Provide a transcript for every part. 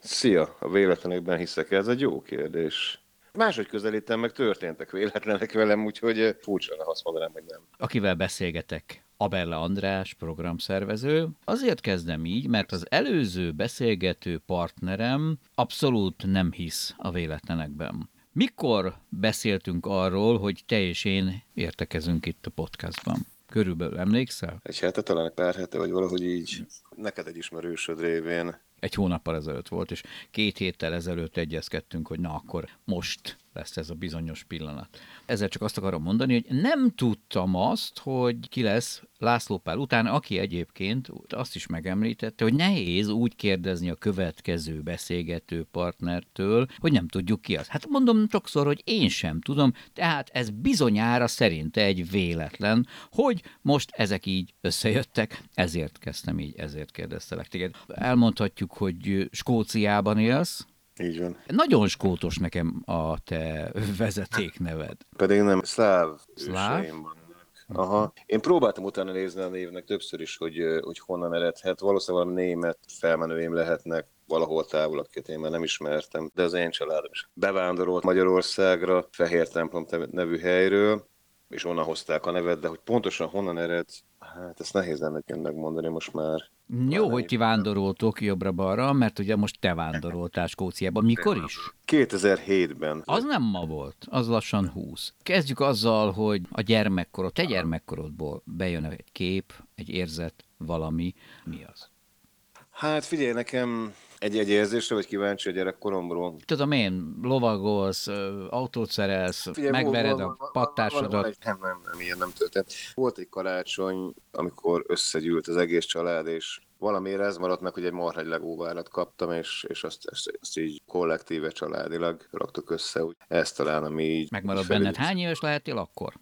Szia! A véletlenekben hiszek, ez egy jó kérdés. Máshogy közelítem, meg történtek véletlenek velem, úgyhogy eh, furcsa, ha azt mondanám, hogy nem. Akivel beszélgetek, Abella András, programszervező. Azért kezdem így, mert az előző beszélgető partnerem abszolút nem hisz a véletlenekben. Mikor beszéltünk arról, hogy te és én értekezünk itt a podcastban? Körülbelül emlékszel? Egy hete, talán egy pár hete, vagy valahogy így. Neked egy ismerősöd révén. Egy hónappal ezelőtt volt, és két héttel ezelőtt egyezkedtünk, hogy na akkor most lesz ez a bizonyos pillanat. Ezzel csak azt akarom mondani, hogy nem tudtam azt, hogy ki lesz László Pál után, aki egyébként azt is megemlítette, hogy nehéz úgy kérdezni a következő beszélgető partnertől, hogy nem tudjuk ki az. Hát mondom sokszor, hogy én sem tudom, tehát ez bizonyára szerinte egy véletlen, hogy most ezek így összejöttek, ezért kezdtem így, ezért kérdeztelek téged. Elmondhatjuk, hogy Skóciában élsz, Így van. nagyon skótos nekem a te vezetékneved. Pedig nem szláv, Szláv? őseim vannak. Aha. Én próbáltam utána nézni a névnek többször is, hogy, hogy honnan eredhet. Valószínűleg valami német felmenőim lehetnek valahol távol, akiket én már nem ismertem, de az én családom is bevándorolt Magyarországra, Fehér templom te- nevű helyről, és onnan hozták a nevet, de hogy pontosan honnan ered, hát ezt nehéz lenne megmondani most már. Jó, hogy ti vándoroltok jobbra-balra, mert ugye most te vándoroltál Skóciába. Mikor is? 2007-ben. Az nem ma volt, az lassan 20. Kezdjük azzal, hogy a gyermekkorod, te gyermekkorodból bejön egy kép, egy érzet, valami. Mi az? Hát figyelj, nekem egy, egy érzésre vagy kíváncsi a gyerekkoromról. Tudom én, lovagolsz, autót szerelsz, Figyelj, megvered vol- a pattársadat. valahogy- Nem, nem, nem, ilyen nem történt. Volt egy karácsony, amikor összegyűlt az egész család, és valamiért ez maradt meg, hogy egy marha egy legóvárat kaptam, és, és azt, azt, azt így kollektíve családilag raktuk össze. Úgy. Ez talán, ami így... Megmarad felé- benned. Hány éves lehettél akkor?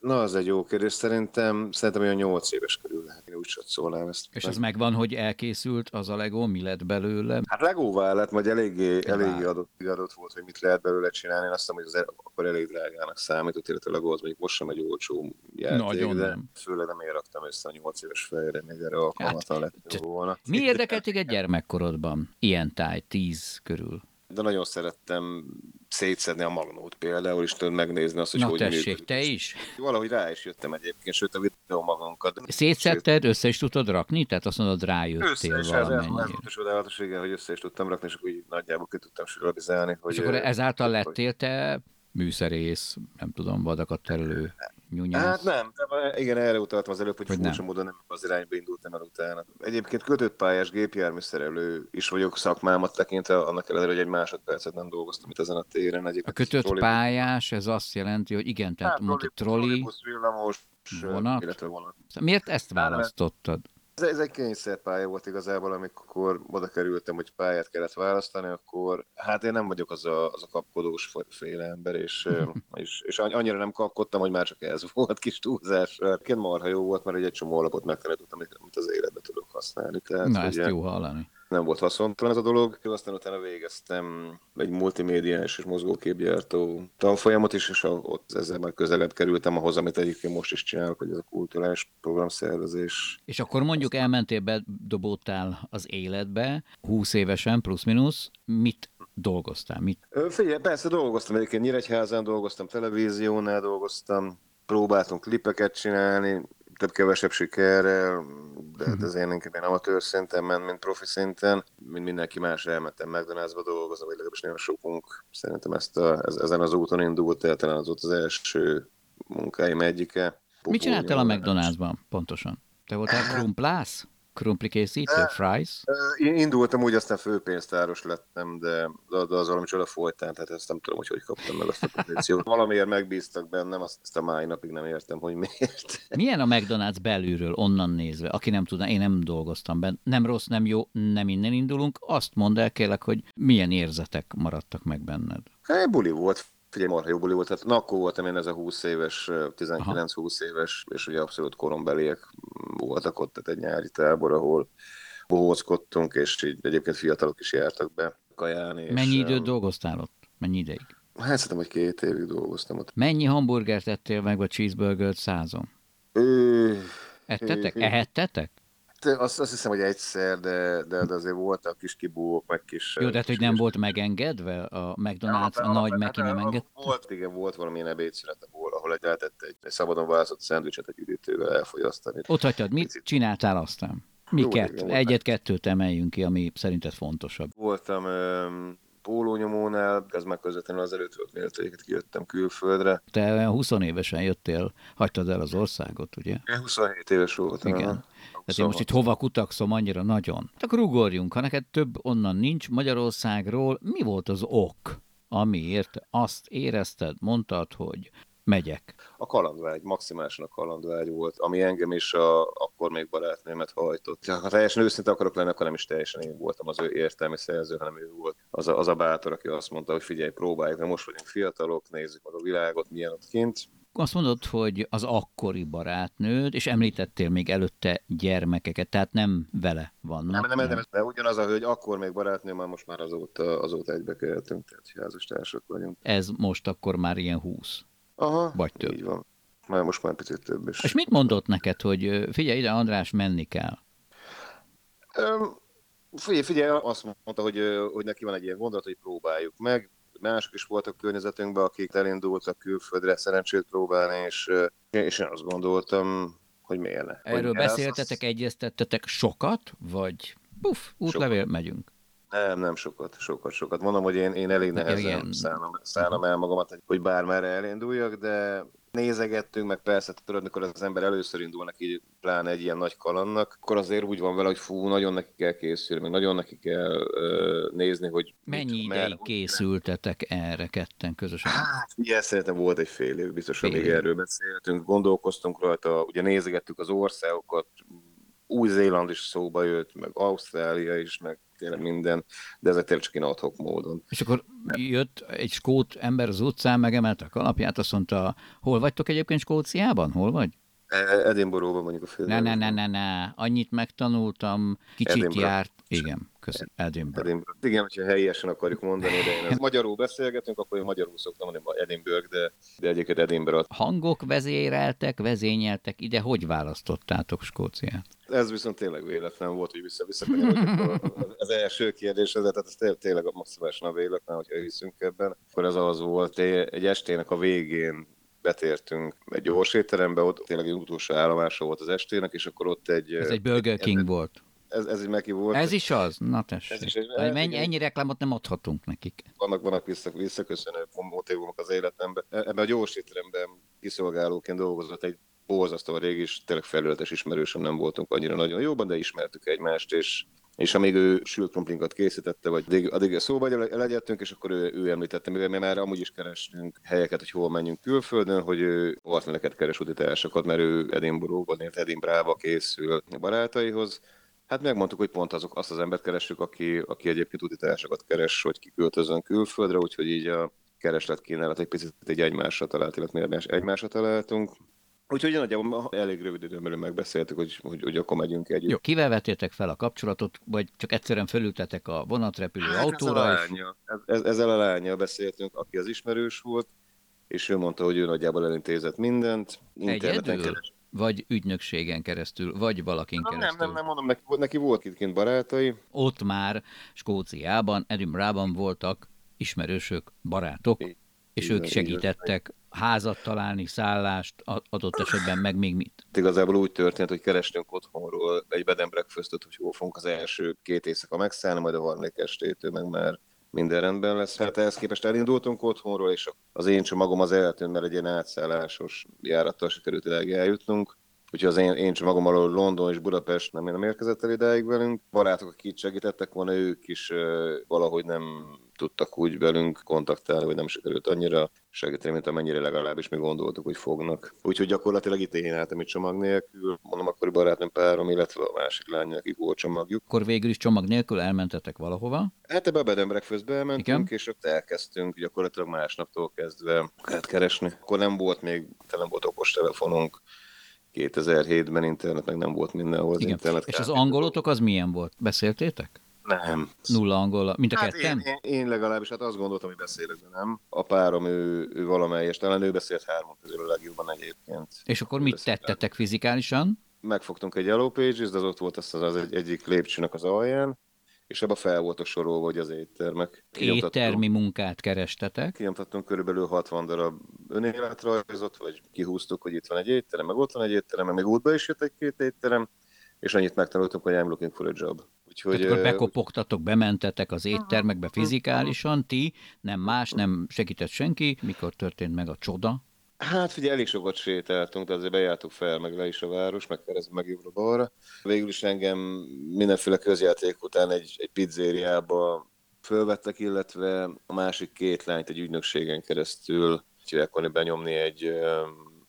Na, az egy jó kérdés. Szerintem, szerintem olyan 8 éves körül lehet. Én úgy szólnám ezt. És az megvan, hogy elkészült az a Lego, mi lett belőle? Hát legóvá lett, vagy eléggé, eléggé adott, adott volt, hogy mit lehet belőle csinálni. Én azt hiszem, hogy az akkor elég drágának számított, illetve a legó az mondjuk most sem egy olcsó játék, Nagyon de nem. főleg nem én raktam össze a 8 éves fejre, még erre alkalmatlan lett csak- volna. Mi érdekelt téged gyermekkorodban? Ilyen táj, tíz körül. De nagyon szerettem szétszedni a magnót például, és tudod megnézni azt, hogy Na hogy tessék, működik. te is? Valahogy rá is jöttem egyébként, sőt a videó magunkat. Szétszedted, össze is tudod rakni? Tehát azt mondod, Össze, rájöttél és ez, ez, ez csodálatos, igen, hogy össze is tudtam rakni, és így nagyjából ki tudtam sülabizálni. Hogy, És akkor ezáltal lettél te műszerész, nem tudom, vadakat terelő, nyúnyász. Hát nem, de igen, erre utaltam az előbb, hogy, Hogy furcsa nem. módon nem az irányba indultam el utána. Egyébként kötött pályás gépjárműszerelő is vagyok szakmámat tekintve, annak ellenére, hogy egy másodpercet nem dolgoztam itt ezen a téren. Egyébként A kötött trolli- pályás, ez azt jelenti, hogy igen, tehát Hát, mondta trolli- troli, trollibusz, villamos, vonat? illetve vonat. miért ezt választottad? Ez, ez egy kényszerpálya volt igazából, amikor oda kerültem, hogy pályát kellett választani, akkor hát én nem vagyok az a, az a kapkodós féle ember, és, és, és anny- annyira nem kapkodtam, hogy már csak ez volt kis túlzás.Ként marha jó volt, mert egy csomó alapot megtanultam, amit, az életben tudok használni. Tehát, Na, ugye, ezt jó hallani. Nem volt haszontalan ez a dolog. Aztán utána végeztem egy multimédiás és mozgóképgyártó tanfolyamot is, és a- ott ezzel már közelebb kerültem ahhoz, amit egyébként most is csinálok, hogy ez a kulturális programszervezés. És akkor mondjuk elmentél, bedobódtál az életbe, 20 évesen, plusz-minusz, mit dolgoztál? Mit? Figyelj, persze dolgoztam egyébként Nyíregyházán, dolgoztam televíziónál, dolgoztam, próbáltunk klipeket csinálni, több-kevesebb sikerrel, de, de az én inkább én amatőr szinten ment, mint profi szinten. Mint mindenki más elmentem McDonald'sba dolgozni, vagy legalábbis nagyon sokunk. Szerintem ezt a, ez, ezen az úton indult, el, talán az volt az első munkáim egyike. Mit csináltál a Popó- McDonald'sban pontosan? Te voltál krumplász? Krumplikészítő, fries? Én indultam úgy, aztán főpénztáros lettem, de, de az valami csoda folytán, tehát ezt nem tudom, hogy hogy kaptam meg azt a pozíciót. Valamiért megbíztak bennem, azt, azt a mai napig nem értem, hogy miért. Milyen a McDonald's belülről, onnan nézve? Aki nem tudná, én nem dolgoztam benne. Nem rossz, nem jó, nem innen indulunk. Azt mondd el kérlek, hogy milyen érzetek maradtak meg benned. Hát buli volt, figyelj, marha jó buli volt. Tehát na, akkor voltam én ez a 20 éves, 19-20 éves, és ugye abszolút korombeliek voltak ott, tehát egy nyári tábor, ahol bohózkodtunk, és így egyébként fiatalok is jártak be kajálni. És, Mennyi időt dolgoztál ott? Mennyi ideig? Hát szerintem, hogy két évig dolgoztam ott. Mennyi hamburgert ettél meg, vagy cheeseburgert százon? Ő, Ettetek? Ehettetek? De azt, azt hiszem, hogy egyszer, de, de, de azért voltak kis kibúvók, meg kis... Jó, de hát, kis hogy nem volt megengedve a McDonald's, a nagy Meki nem enged? Volt, igen, volt valamilyen ebédszünet, ahol, ahol egy lehetett egy, egy szabadon választott szendvicset egy üdítővel elfogyasztani. Ott hagytad, mit Picit. csináltál aztán? Miket? Egyet-kettőt emeljünk ki, ami szerinted fontosabb. Voltam pólónyomónál, ez már közvetlenül azelőtt volt, mielőtt egyébként kijöttem külföldre. Te olyan 20 évesen jöttél, hagytad el az országot, ugye? Én 27 éves voltam. Igen. aha. Tehát én most itt hova kutakszom annyira nagyon. Hát Akkor ugorjunk, ha neked több onnan nincs Magyarországról, mi volt az ok, amiért azt érezted, mondtad, hogy megyek? A kalandvágy, maximálisan a kalandvágy volt, ami engem is a, akkor még barátnőmet hajtott. Ha teljesen őszinte akarok lenni, akkor nem is teljesen én voltam az ő értelmi szerző, hanem ő volt az a, az a bátor, aki azt mondta, hogy figyelj, próbáljuk, mert most vagyunk fiatalok, nézzük meg a világot, milyen ott kint. Azt mondod, hogy az akkori barátnőd, és említettél még előtte gyermekeket, tehát nem vele vannak. Nem, nem, nem, de ugyanaz a hölgy, akkor még barátnő, már most már azóta, azóta egybe keltünk, tehát házastársak vagyunk. Ez most akkor már ilyen 20. Aha, Vagy több. Így van. Már most már picit több is. És mit mondott neked, hogy figyelj ide, András, menni kell? Öm, Figyelj, figyelj, azt mondta, hogy, hogy neki van egy ilyen gondolat, hogy próbáljuk meg. Mások is voltak környezetünkben, akik elindultak külföldre szerencsét próbálni, és, és én azt gondoltam, hogy miért ne. Erről hogy beszéltetek, egyeztettetek sokat, vagy puff, útlevél, megyünk. Nem, nem sokat, sokat, sokat. Mondom, hogy én, én elég nehezen szállom, szállom el magamat, hogy- bármerre elinduljak, de nézegettünk, meg persze tudod, amikor az ember először indulnak így, pláne egy ilyen nagy kalannak, akkor azért úgy van vele, hogy fú, nagyon neki kell készülni, meg nagyon neki kell ö, nézni, hogy Mennyi mit, ideig merre- készültetek erre ketten közösen? Hát, ugye szerintem volt egy fél év, biztos, Fél év. erről beszéltünk, gondolkoztunk rajta, ugye nézegettük az országokat, új-Zéland is szóba jött, meg Ausztrália is, meg tényleg minden, de ezek tényleg csak én adhok módon. És akkor jött egy skót ember az utcán, megemelte a kalapját, azt mondta, hol vagytok egyébként Skóciában? Hol vagy? E- Edinburghban mondjuk a fő. Ne, ne, ne, ne, ne, annyit megtanultam, kicsit Edinburgh. járt. Igen, köszönöm, Edinburgh. Edinburgh. Igen, hogyha helyesen akarjuk mondani, de én ezt magyarul beszélgetünk, akkor én magyarul szoktam mondani Edinburgh, de, de egyébként Edinburgh. Hangok vezéreltek, vezényeltek ide, hogy választottátok Skóciát? Ez viszont tényleg véletlen volt, hogy vissza visszakanyarodjak az első kérdéshez, de tehát ez té- tényleg a maximálisan a véletlen, hogyha hiszünk ebben. Akkor ez az volt, egy estének a végén betértünk egy gyors étterembe, ott tényleg egy utolsó állomása volt az estének, és akkor ott egy... Ez egy Burger King volt. Ez, ez egy Meki volt. Ez is az? Na Ez tessék. is egy- Hogy Mennyi, igen. ennyi reklámot nem adhatunk nekik. vannak, vannak vissza, visszaköszönő motívumok az életemben. Ebben a gyors étteremben kiszolgálóként dolgozott egy borzasztóan régi, és tényleg felületes ismerősöm nem voltunk annyira nagyon jóban, de ismertük egymást, és és amíg ő sült krumplinkat készítette, vagy addig, addig szóba legyettünk, és akkor ő, ő említette, mivel mi már amúgy is kerestünk helyeket, hogy hol menjünk külföldön, hogy ő partnereket keres utitársakat, mert ő Edinburghban, illetve Edinburghba készül a barátaihoz. Hát megmondtuk, hogy pont azok, azt az embert keressük, aki, aki egyébként utitársakat keres, hogy kiköltözön külföldre, úgyhogy így a kereslet kínálat egy picit egy egymásra talált, illetve egymásra találtunk. Úgyhogy nagyjából elég rövid időn belül megbeszéltük, hogy, hogy, hogy akkor megyünk együtt. Jó, kivel vettétek fel a kapcsolatot, vagy csak egyszerűen fölültetek a vonatrepülő Hát autóra, ezzel a lánya, ez, ezzel a lányjal beszéltünk, aki az ismerős volt, és ő mondta, hogy ő nagyjából elintézett mindent. Interneten egyedül, keres- vagy ügynökségen keresztül, vagy valakin Nem, nem, keresztül. nem, nem, mondom, neki, neki volt itt kint barátai, Ott már Skóciában, Edinburghban voltak ismerősök, barátok, Így- és ők segítettek házat találni, szállást, adott esetben meg még mit. igazából úgy történt, hogy kerestünk otthonról egy bed and breakfastot, hogy hol fogunk az első két éjszaka megszállni, majd a harmadik estétől meg már minden rendben lesz. Hát ehhez képest elindultunk otthonról, és az én csomagom az eltűnt, mert egy ilyen átszállásos járattal sikerült eljutnunk. Hogyha az én, én csak magam alól London és Budapest nem, nem érkezett el idáig velünk, barátok, akik segítettek volna, ők is valahogy nem tudtak úgy velünk kontaktálni, hogy nem sikerült annyira segíteni, mint amennyire legalábbis mi gondoltuk, hogy fognak. Úgyhogy gyakorlatilag itt én álltam itt csomag nélkül, mondom, akkor barátom párom, illetve a másik lány, akik volt csomagjuk. Akkor végül is csomag nélkül elmentetek valahova? Hát ebbe a bed breakfastbe elmentünk, Igen. és ott elkezdtünk gyakorlatilag másnaptól kezdve keresni. Akkor nem volt még, nem volt okos telefonunk, 2007-ben internet, meg nem volt mindenhol az Igen. internet. És az angolotok az milyen volt? Beszéltétek? Nem. Nulla angol, mint a hát ketten? Én, én, én, legalábbis hát azt gondoltam, hogy beszélek, de nem. A párom, ő, ő valamelyes, talán ő beszélt hárman közül a legjobban egyébként. És akkor mit tettetek fizikálisan? Megfogtunk egy Yellow Pages, de az ott volt az, az egy, egyik lépcsőnek az alján, és ebbe fel voltak sorolva, hogy az éttermek. Éttermi munkát kerestetek. Kinyomtattunk körülbelül 60 darab önéletrajzot, vagy kihúztuk, hogy itt van egy étterem, meg ott van egy étterem, meg még útba is jött egy-két étterem, és annyit megtanultunk, hogy I'm looking for a job. Úgyhogy, Tehát akkor bekopogtatok, bementetek az éttermekbe fizikálisan, ti, nem más, nem segített senki. Mikor történt meg a csoda? Hát figyelj, elég sokat sétáltunk, de azért bejártuk fel, meg le is a város, meg keresztül, meg jobbra-balra. Végül is engem mindenféle közjáték után egy, egy pizzériába fölvettek, illetve a másik két lányt egy ügynökségen keresztül tudják benyomni egy,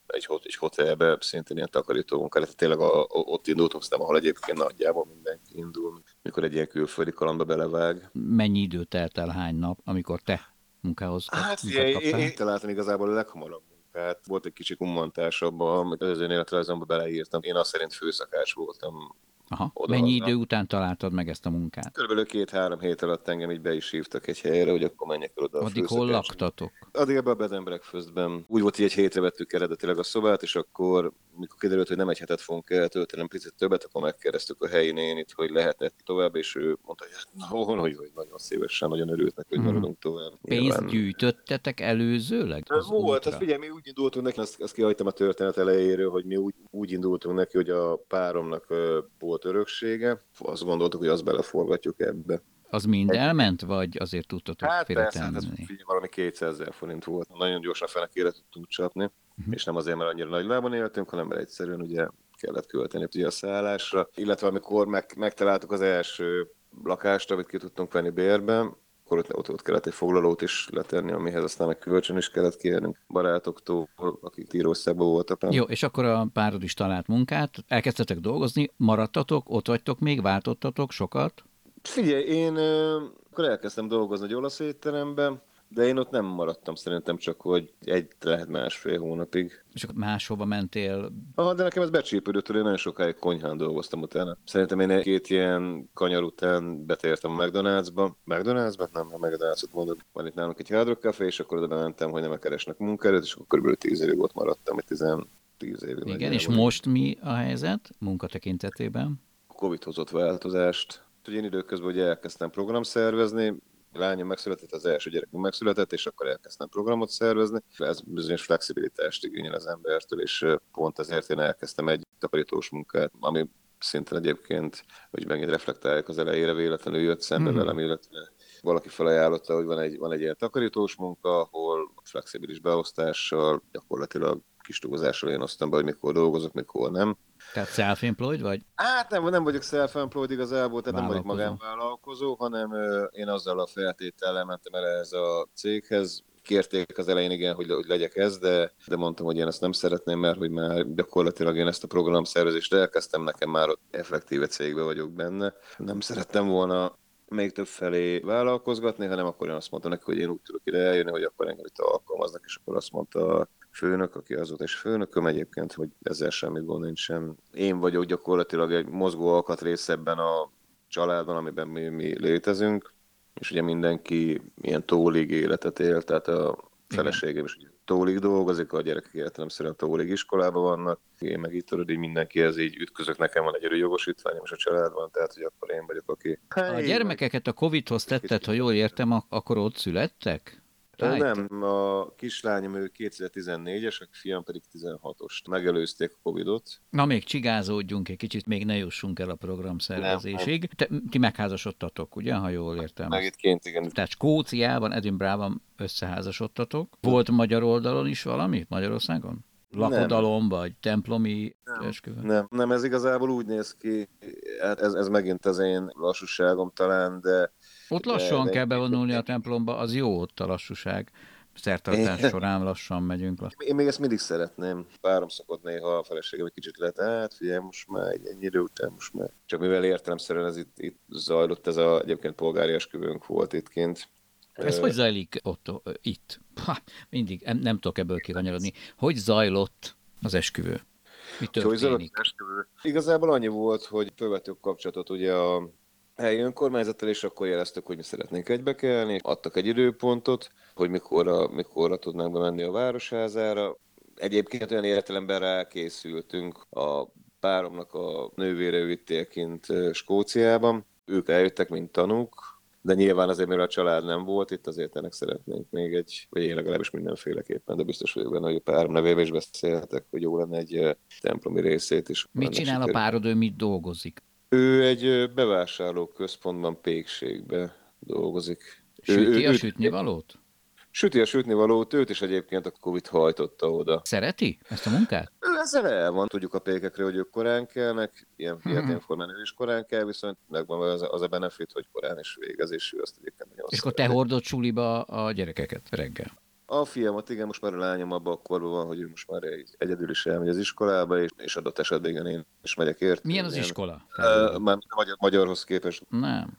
egy, hot, egy hotelbe, szintén ilyen takarító munkára. Tényleg a, a, ott indultunk, aztán ahol egyébként nagyjából mindenki indul, mikor egy ilyen külföldi kalandba belevág. Mennyi idő telt el, hány nap, amikor te munkához Hát, én, én, én találtam igazából a leghamarabb munkát. Volt egy kicsi amit az önéletrajzomban beleírtam. Én azt szerint főszakás voltam Aha. Oda Mennyi idő után találtad meg ezt a munkát? Körülbelül két-három hét alatt engem így be is hívtak egy helyre, hogy akkor menjek el oda. Addig hol laktatok? Addig ebben a bed and breakfastben. Úgy volt, hogy egy hétre vettük eredetileg a szobát, és akkor, mikor kiderült, hogy nem egy hetet fogunk eltölteni, picit többet, akkor megkérdeztük a helyi nénit, hogy lehetett tovább, és ő mondta, hogy hát, na, hogy, hogy nagyon szívesen, nagyon örült neki, hogy hmm. maradunk tovább. Pénzt Nyilván... gyűjtöttetek előzőleg? Az volt, hát figyelj, mi úgy indultunk neki, azt, azt kihagytam a történet elejéről, hogy mi úgy, úgy indultunk neki, hogy a páromnak volt öröksége, azt gondoltuk, hogy azt beleforgatjuk ebbe. Az mind elment, vagy azért tudtatok hát persze, hát ez figyelj, valami 200 ezer forint volt. Nagyon gyorsan fele kére tudtunk csapni, uh-huh. és nem azért, mert annyira nagy lábon éltünk, hanem mert egyszerűen ugye kellett költeni ugye a szállásra. Illetve amikor meg, megtaláltuk az első lakást, amit ki tudtunk venni bérbe, akkor ott, ott, ott kellett egy foglalót is letenni, amihez aztán meg kölcsön is kellett kérnünk barátoktól, akik Írországban voltak. Jó, és akkor a párod is talált munkát, elkezdtetek dolgozni, maradtatok, ott vagytok még, váltottatok sokat? Figyelj, én akkor elkezdtem dolgozni egy olasz étteremben, de én ott nem maradtam szerintem csak, hogy egy lehet másfél hónapig. És akkor máshova mentél? Aha, de nekem ez becsípődött, én nagyon sokáig konyhán dolgoztam utána. Szerintem én két ilyen kanyar után betértem a McDonald'sba. McDonald'sba? Nem, a McDonald's-ot mondok. Van itt nálunk egy Hard Rock Café, és akkor oda bementem, hogy nem keresnek munkaerőt, és akkor körülbelül tíz évig ott maradtam, tizen, tíz évig. Igen, és most mi a helyzet munka tekintetében? A Covid hozott változást. Hogy én időközben ugye elkezdtem program szervezni, lányom megszületett, az első gyerekünk megszületett, és akkor elkezdtem programot szervezni. Ez bizonyos flexibilitást igényel az embertől, és pont ezért én elkezdtem egy takarítós munkát, ami szintén egyébként, hogy megint reflektálják az elejére, véletlenül jött szembe hmm. velem, illetve valaki felajánlotta, hogy van egy, van egy ilyen takarítós munka, ahol flexibilis beosztással, gyakorlatilag kis túlzással én osztam be, hogy mikor dolgozok, mikor nem. Tehát self-employed vagy? Hát nem, nem vagyok self-employed igazából, tehát nem vagyok magánvállalkozó, hanem én azzal a feltétellel mentem el ez a céghez, kérték az elején igen, hogy, hogy legyek ez, de, de mondtam, hogy én ezt nem szeretném, mert hogy már gyakorlatilag én ezt a programszervezést elkezdtem, nekem már ott effektíve cégbe vagyok benne. Nem szerettem volna még több felé vállalkozgatni, hanem akkor én azt mondtam neki, hogy én úgy tudok ide eljönni, hogy akkor engem itt alkalmaznak, és akkor azt mondta főnök, aki azóta is főnököm egyébként, hogy ezzel semmit gond nincsen. Én vagyok gyakorlatilag egy mozgó alkatrész ebben a családban, amiben mi, mi létezünk, és ugye mindenki ilyen tólig életet él, tehát a feleségem is tólig dolgozik, a gyerekek értelemszerűen tólig iskolában vannak. Én meg itt tudod, így mindenkihez így ütközök, nekem van egy jogosítványom, és a családban, tehát hogy akkor én vagyok, aki... A gyermekeket a Covid-hoz tetted, ha jól értem, akkor ott születtek? Tájt. Nem, a kislányom ő 2014-es, a fiam pedig 16-os. Megelőzték a Covid-ot. Na még csigázódjunk egy kicsit, még ne jussunk el a program szervezésig. Te, ti megházasodtatok, ugye, ha jól értem? Megitként, igen. Tehát Skóciában, Edinburghban összeházasodtatok. Volt magyar oldalon is valami? Magyarországon? lakodalom, vagy templomi esküvő? Nem, nem, ez igazából úgy néz ki, hát ez, ez megint az én lassúságom talán, de... Ott lassan de, kell bevonulni a templomba, az jó ott a lassúság. Szertartás során lassan megyünk. Lassan. Én még ezt mindig szeretném. Párom szokott néha a feleségem egy kicsit lehet, hát figyelj, most már egy ennyi idő után, most már. Csak mivel értelemszerűen ez itt, itt zajlott, ez a egyébként polgári esküvőnk volt itt kint. Ez hogy zajlik ott, itt? Ha, mindig, nem, nem tudok ebből kivanyarodni. Hogy zajlott az esküvő? Mi Hogy zajlott történik? az esküvő? Igazából annyi volt, hogy fölvettük kapcsolatot ugye a helyi önkormányzattal, és akkor jeleztük, hogy mi szeretnénk egybekelni. Adtak egy időpontot, hogy mikorra, mikorra tudnánk bemenni a városházára. Egyébként olyan értelemben rákészültünk a páromnak a nővére ő itt él kint ö, Skóciában. Ők eljöttek, mint tanúk, de nyilván azért, mivel a család nem volt itt, azért ennek szeretnénk még egy, vagy én legalábbis mindenféleképpen, de biztos vagyok benne, hogy a párom nevével is beszélhetek, hogy jó lenne egy templomi részét is. Mit csinál a sikerül. párod, ő mit dolgozik? Ő egy bevásárló központban, pékségbe dolgozik. Süti ő- a sütnivalót? Süti a sütnivalót, őt is egyébként a Covid hajtotta oda. Szereti ezt a munkát? Ő ezzel el van, tudjuk a pékekre, hogy ők korán kelnek, ilyen Mhm. fiatal formán ő is korán kell, viszont megvan az, az a benefit, hogy korán is végez, és ő azt egyébként nagyon És akkor te hordod suliba a gyerekeket reggel. A fiamat, igen, most már a lányom abban a korban van, hogy ő most már egy, egyedül is elmegy az iskolába, és, és adott esetben igen, én is megyek érte. Milyen az iskola? Ö, Már magyar, magyarhoz képest. Nem.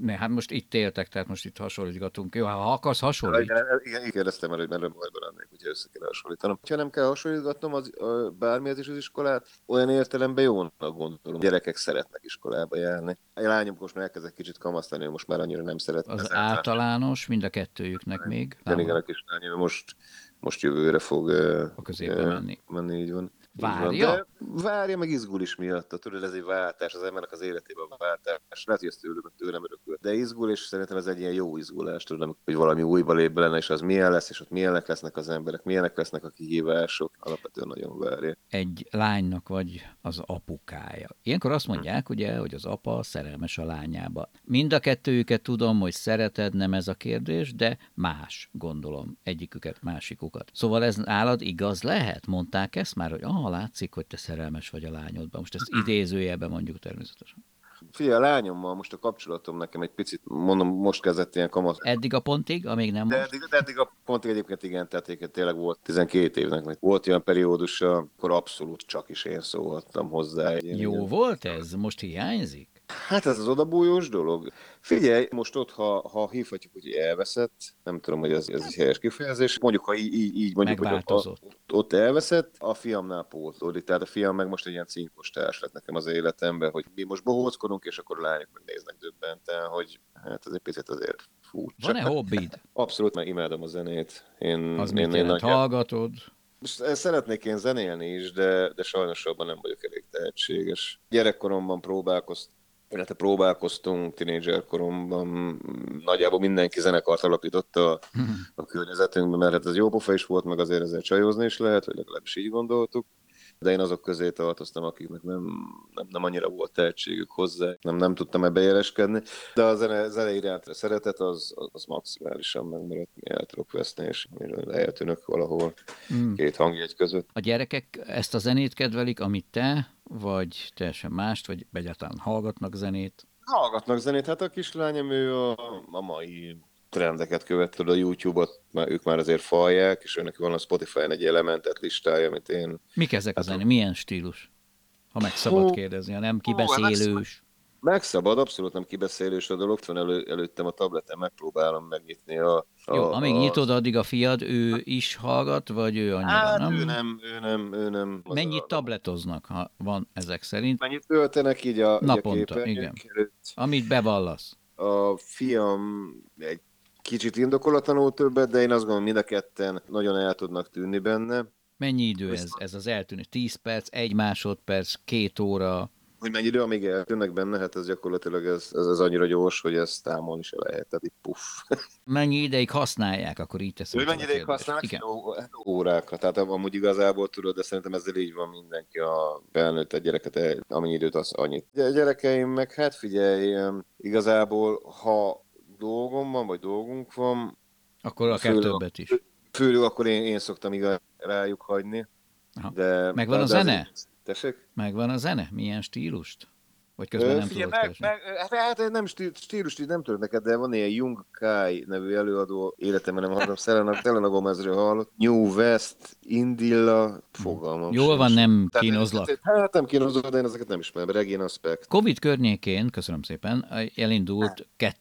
Ne, hát most itt éltek, tehát most itt hasonlítgatunk. Jó, ha akarsz hasonlítani. Igen, igen, igen, kérdeztem el, hogy merre bajban lennék, hogyha össze kell hasonlítanom. Ha nem kell hasonlítgatnom az, a, bármihez is az iskolát, olyan értelemben jónak gondolom. Gyerekek szeretnek iskolába járni. A lányom most már elkezdek kicsit kamasztani, most már annyira nem szeret. Az általános, mind a kettőjüknek még. Igen, igen, a kislányom most, most jövőre fog A középbe menni. menni, így van. Várja? De várja, meg izgul is miatta. Tudod, ez egy váltás, az embernek az életében a váltás. Lehet, hogy ezt tőlem, tőlem örökölt. De izgul, és szerintem ez egy ilyen jó izgulás, tudom, hogy valami újba lép bele, és az milyen lesz, és ott milyenek lesznek az emberek, milyenek lesznek a kihívások. Alapvetően nagyon várja. Egy lánynak vagy az apukája. Ilyenkor azt mondják, ugye, hogy az apa szerelmes a lányába. Mind a kettőjüket tudom, hogy szereted, nem ez a kérdés, de más, gondolom, egyiküket, másikukat. Szóval ez nálad igaz lehet? Mondták ezt már, hogy ah, látszik, hogy te szerelmes vagy a lányodban. Most ezt idézőjelben mondjuk természetesen. Figyelj, a lányommal most a kapcsolatom nekem egy picit, mondom, most kezdett ilyen kamasz. Eddig a pontig, amíg nem De most? eddig, de eddig a pontig egyébként igen, tehát egyébként tényleg volt 12 évnek, volt olyan periódus, akkor abszolút csak is én szólhattam hozzá. Jó ilyen- volt ez? Most hiányzik? Hát ez az odabújós dolog. Figyelj, most ott, ha, ha hívhatjuk, hogy elveszett, nem tudom, hogy ez, ez egy helyes kifejezés, mondjuk, ha így, így, így mondjuk, hogy ott, ott elveszett, a fiamnál pótlódik. Tehát a fiam meg most egy ilyen cinkos társ lett nekem az életemben, hogy mi most bohóckodunk, és akkor a lányok meg néznek döbbenten, hogy hát ez egy picit azért furcsa. Van-e hobbid? Abszolút, mert imádom a zenét. Én, Az én, mit én jelent? nagy- Hallgatod? ezt szeretnék én zenélni is, de, de sajnos abban nem vagyok elég tehetséges. Gyerekkoromban próbálkoztam, illetve próbálkoztunk tínédzser koromban, nagyjából mindenki zenekart alapította a, a környezetünkben, mert hát ez jó pofa is volt, meg azért ezzel csajozni is lehet, vagy legalábbis így gondoltuk. De én azok közé tartoztam, akiknek nem, nem, nem annyira volt tehetségük hozzá, nem, nem tudtam ebbe jeleskedni. De a zene, zene irántra szeretet az, az, az maximálisan megmaradt, el tudok veszni, és eltűnök valahol Mm. két hangjegy között. A gyerekek ezt a zenét kedvelik, amit te, vagy teljesen mást, vagy egyáltalán hallgatnak zenét? Hallgatnak zenét, hát a kislányom ő a, a mai trendeket követő, a YouTube-ot már, ők már azért falják, és őnek van a Spotify-n egy elementet listája, amit én... Mik ezek a Hát? Milyen stílus? Ha meg szabad kérdezni, ha nem hát kibeszélős. Megszabad, abszolút nem kibeszélős a dolog, van elő, előttem a tableten, megpróbálom megnyitni a... a Jó, amíg a... nyitod, addig a fiad, ő is hallgat, vagy ő annyira Hát nem? ő nem, ő nem, ő nem. Az Mennyit a- tabletoznak, ha van ezek szerint? Mennyit töltenek így a, így a Naponta, képernyők igen. előtt? Amit bevallasz. A fiam egy kicsit indokolatlanul többet, de én azt gondolom, mind a ketten nagyon el tudnak tűnni benne. Mennyi idő ez, ez az eltűnő? 10 perc, egy másodperc, két óra? Hogy mennyi idő, amíg eltűnnek benne, hát ez gyakorlatilag ez, ez, ez annyira gyors, hogy ezt számolni se lehet, tehát így puff. Mennyi ideig használják, akkor így teszem. Hogy mennyi a ideig használnak? Igen. Hát órákra, tehát amúgy igazából tudod, de szerintem ezzel így van mindenki, a felnőtt egy gyereket, amennyi időt az annyit. A gyerekeim meg, hát figyelj, igazából, ha dolgom van, vagy dolgunk van, Akkor akár Főleg a- többet is. főleg akkor én, én szoktam igaz rájuk hagyni. Aha. De, Megvan de, a de azért- zene? Tessék? Megvan a zene? Milyen stílust? Vagy közben Ö, nem figyelj, tudod meg, meg, hát, hát nem stíl, stílus, nem tudok neked, de van ilyen Jung Kai nevű előadó, életemben nem hallottam, Selena, Selena Gomezről hallott, New West, Indilla, fogalmam Jól van, nem Tehát- kínozlak. Hát nem kínozlak, de én ezeket nem ismerem. Regina Speck. Covid környékén, köszönöm szépen, elindult kettő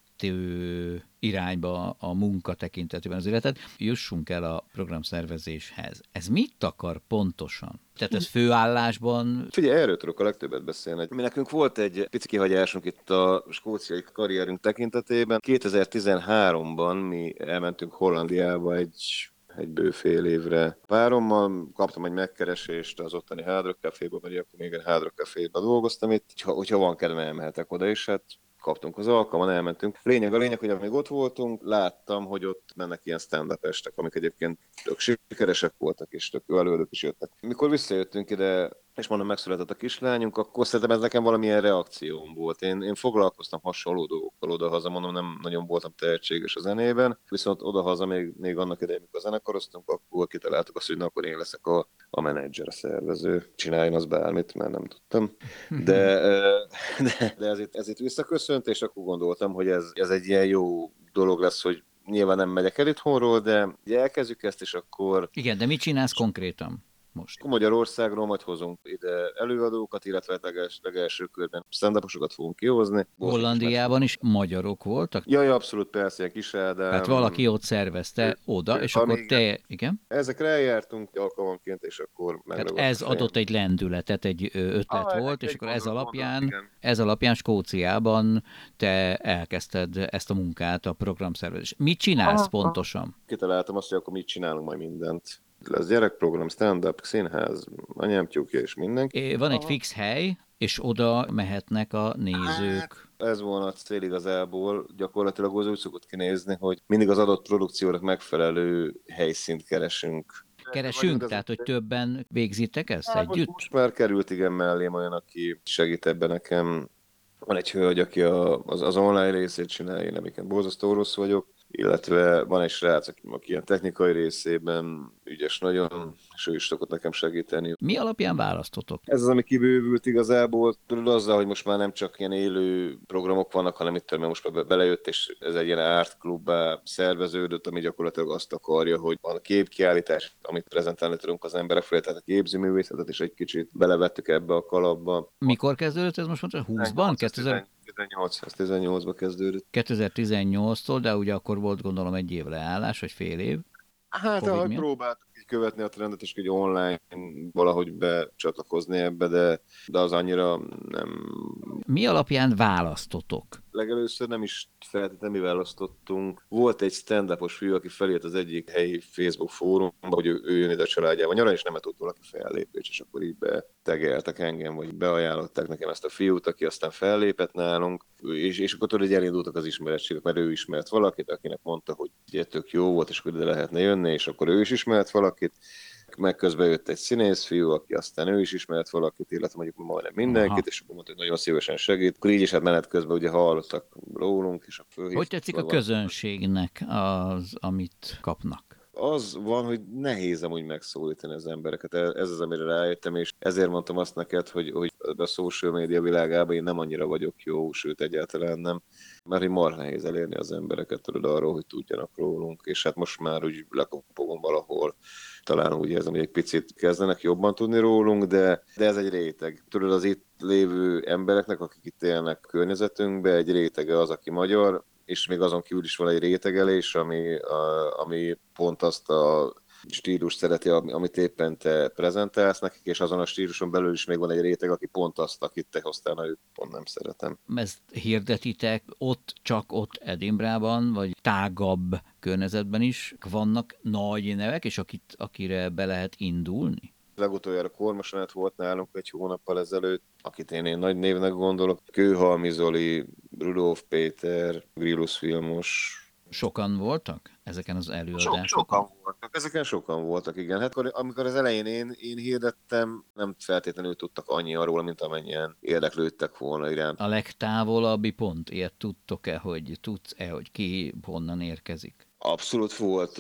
irányba a munka tekintetében az életed. Jussunk el a programszervezéshez. Ez mit akar pontosan? Tehát ez főállásban Figyelj, erről tudok a legtöbbet beszélni. Mi nekünk volt egy pici kihagyásunk itt a skóciai karrierünk tekintetében. 2013-ban mi elmentünk Hollandiába egy egy bő fél évre. Párommal kaptam egy megkeresést az ottani Hard Rock Caféba, mert akkor még egy Hard Rock Caféba dolgoztam itt. Hogyha, hogyha van kedve, elmehetek oda, és hát kaptunk az alkalman, elmentünk. Lényeg a lényeg, hogy amíg ott voltunk, láttam, hogy ott mennek ilyen stand-up estek, amik egyébként tök sikeresek voltak, és tök előadók is jöttek. Mikor visszajöttünk ide, és mondom, megszületett a kislányunk, akkor szerintem ez nekem valamilyen reakcióm volt. Én, én foglalkoztam hasonló dolgokkal odahaza, mondom, nem nagyon voltam tehetséges a zenében, viszont odahaza még, még annak idején, amikor zenekaroztunk, akkor kitaláltuk azt, hogy na, akkor én leszek a, a menedzser, a szervező. Csináljon az bármit, mert nem tudtam. De, de, de ez, itt, ez itt visszaköszönt, és akkor gondoltam, hogy ez, ez egy ilyen jó dolog lesz, hogy nyilván nem megyek el itthonról, de elkezdjük ezt, és akkor Igen, de mit csinálsz konkrétan most? Magyarországról majd hozunk ide előadókat, illetve legels, legelső körben stand fogunk kihozni. Hollandiában is magyarok voltak? Jaj, abszolút, persze, ilyen kis Ádám. Hát valaki ott szervezte oda, és akkor igen. te, igen? Ezekre eljártunk alkalmanként, és akkor Tehát megragadt ez adott egy lendületet, egy ötlet Ah, volt, egy és akkor ez alapján, igen. ez alapján Skóciában te elkezdted ezt a munkát, a programszervezést. Mit csinálsz Aha. pontosan? Kitaláltam azt, hogy akkor mit csinálunk majd mindent. Lesz gyerekprogram, stand-up, színház, anyámtyúkja és mindenki. É, Van egy fix hely, és oda mehetnek a nézők. Hát, Ez volna a cél igazából, gyakorlatilag az úgy szokott kinézni, hogy mindig az adott produkciónak megfelelő helyszínt keresünk. Keresünk, tehát hogy többen végzitek ezt Hát most, együtt? most már került igen mellém olyan, aki segít ebben nekem. Van egy hölgy, aki a, az, az online részét csinálja, én amiket borzasztó rossz vagyok, illetve van egy srác, aki, aki ilyen technikai részében ügyes nagyon, és ő is szokott nekem segíteni. Mi alapján választotok? Ez az, ami kibővült igazából, tudod azzal, hogy most már nem csak ilyen élő programok vannak, hanem itt mert most már be- belejött, és ez egy ilyen ártklubbá szerveződött, ami gyakorlatilag azt akarja, hogy van a képkiállítás, amit prezentálni tudunk az emberek felé, tehát a képzőművészetet is egy kicsit belevettük ebbe a kalapba. Mikor kezdődött ez most mondta? 20-ban? 2000... 1818-ban kezdődött. 2018-tól, de ugye akkor volt gondolom egy év leállás, vagy fél év. Hát, ahogy miatt? Így követni a trendet, és hogy online valahogy becsatlakozni ebbe, de, de az annyira nem Mi alapján választotok? legelőször nem is feltétlenül mi választottunk. Volt egy stand fiú, aki felírt az egyik helyi Facebook fórumba, hogy ő, ő jön ide a családjával nyaralni, és nem tudott valaki fellépés, és akkor így betegeltek engem, vagy beajánlották nekem ezt a fiút, aki aztán fellépett nálunk, és, és akkor tudod, hogy elindultak az ismeretségek, mert ő ismert valakit, akinek mondta, hogy ugye tök jó volt, és akkor ide lehetne jönni, és akkor ő is ismert valakit, meg közben jött egy színész fiú, aki aztán ő is ismert valakit, illetve mondjuk majdnem mindenkit, Aha. és akkor mondta, hogy nagyon szívesen segít. Akkor így is hát menet közben ugye hallottak rólunk, és akkor Hogy tetszik a közönségnek az, amit kapnak? Az van, hogy nehéz amúgy megszólítani az embereket. Ez az, amire rájöttem, és ezért mondtam azt neked, hogy, hogy a social media világában én nem annyira vagyok jó, sőt egyáltalán nem, mert hogy marha nehéz elérni az embereket, tudod arról, hogy tudjanak rólunk, és hát most már úgy lekopogom valahol, talán úgy érzem, hogy egy picit kezdenek jobban tudni rólunk, de, de ez egy réteg. Tudod, az itt lévő embereknek, akik itt élnek környezetünkben, egy rétege az, aki magyar, és még azon kívül is van egy rétegelés, ami, a, ami pont azt a stílus szereti, ami- amit éppen te prezentálsz nekik, és azon a stíluson belül is még van egy réteg, aki pont azt, akit te hoztál, őt pont nem szeretem. Ezt hirdetitek ott, csak ott Edinbrában, vagy tágabb környezetben is vannak nagy nevek, és akit, akire be lehet indulni? Legutoljára Kormosanet volt nálunk egy hónappal ezelőtt, akit én, én nagy névnek gondolok. Kőhalmi Zoli, Rudolf Péter, Grillus Filmos, Sokan voltak ezeken az Sok, előadásokon? sokan voltak. Ezeken sokan voltak, igen. Hát akkor, amikor az elején én, én hirdettem, nem feltétlenül tudtak annyi arról, mint amennyien érdeklődtek volna iránt. A legtávolabbi pont, ilyet tudtok-e, hogy tudsz-e, hogy ki honnan érkezik? Abszolút volt.